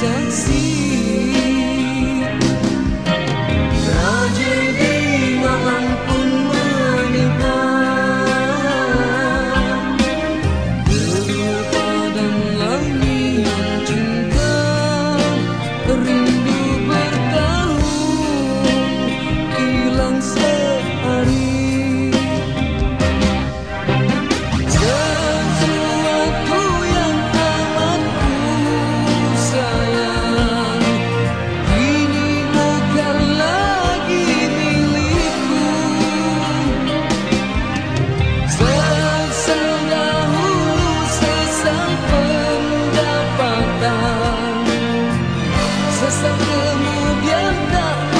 sozinho. să mă pierd